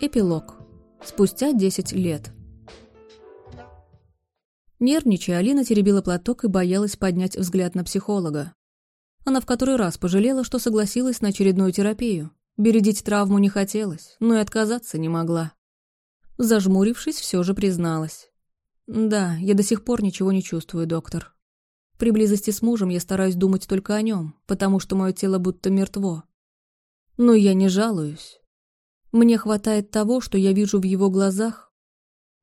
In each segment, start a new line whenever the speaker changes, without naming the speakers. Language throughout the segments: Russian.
Эпилог. Спустя 10 лет. Нервничая, Алина теребила платок и боялась поднять взгляд на психолога. Она в который раз пожалела, что согласилась на очередную терапию. Бередить травму не хотелось, но и отказаться не могла. Зажмурившись, все же призналась. «Да, я до сих пор ничего не чувствую, доктор. При близости с мужем я стараюсь думать только о нем, потому что мое тело будто мертво. Но я не жалуюсь. Мне хватает того, что я вижу в его глазах.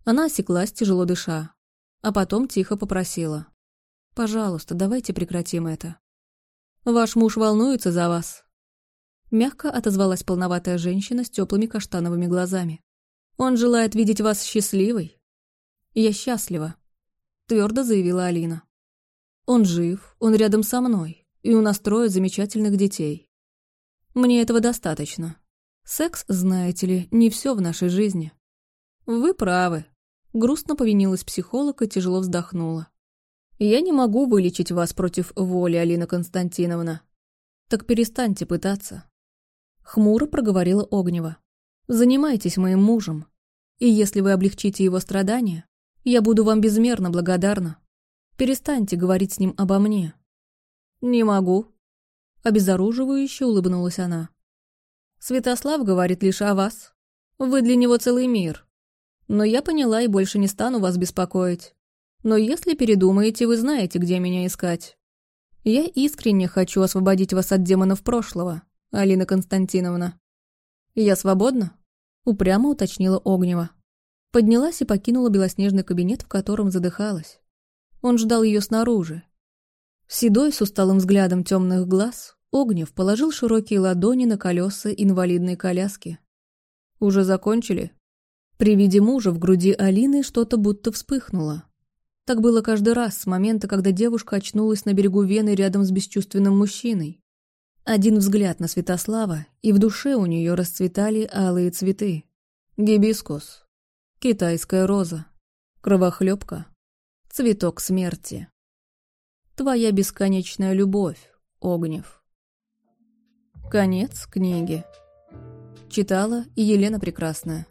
Она осеклась, тяжело дыша, а потом тихо попросила. «Пожалуйста, давайте прекратим это. Ваш муж волнуется за вас». Мягко отозвалась полноватая женщина с теплыми каштановыми глазами. «Он желает видеть вас счастливой». «Я счастлива», — твердо заявила Алина. «Он жив, он рядом со мной, и у нас трое замечательных детей. Мне этого достаточно. Секс, знаете ли, не все в нашей жизни. Вы правы. Грустно повинилась психолог и тяжело вздохнула. Я не могу вылечить вас против воли, Алина Константиновна. Так перестаньте пытаться. Хмуро проговорила Огнева. Занимайтесь моим мужем. И если вы облегчите его страдания, я буду вам безмерно благодарна. Перестаньте говорить с ним обо мне. Не могу. Обезоруживающе улыбнулась она. Святослав говорит лишь о вас. Вы для него целый мир. Но я поняла и больше не стану вас беспокоить. Но если передумаете, вы знаете, где меня искать. Я искренне хочу освободить вас от демонов прошлого, Алина Константиновна. Я свободна? Упрямо уточнила Огнева. Поднялась и покинула белоснежный кабинет, в котором задыхалась. Он ждал ее снаружи. Седой, с усталым взглядом темных глаз, Огнев положил широкие ладони на колеса инвалидной коляски. «Уже закончили?» При виде мужа в груди Алины что-то будто вспыхнуло. Так было каждый раз с момента, когда девушка очнулась на берегу Вены рядом с бесчувственным мужчиной. Один взгляд на Святослава, и в душе у нее расцветали алые цветы. Гибискус, китайская роза, кровохлебка, цветок смерти. Твоя бесконечная любовь, Огнев. Конец книги. Читала Елена Прекрасная.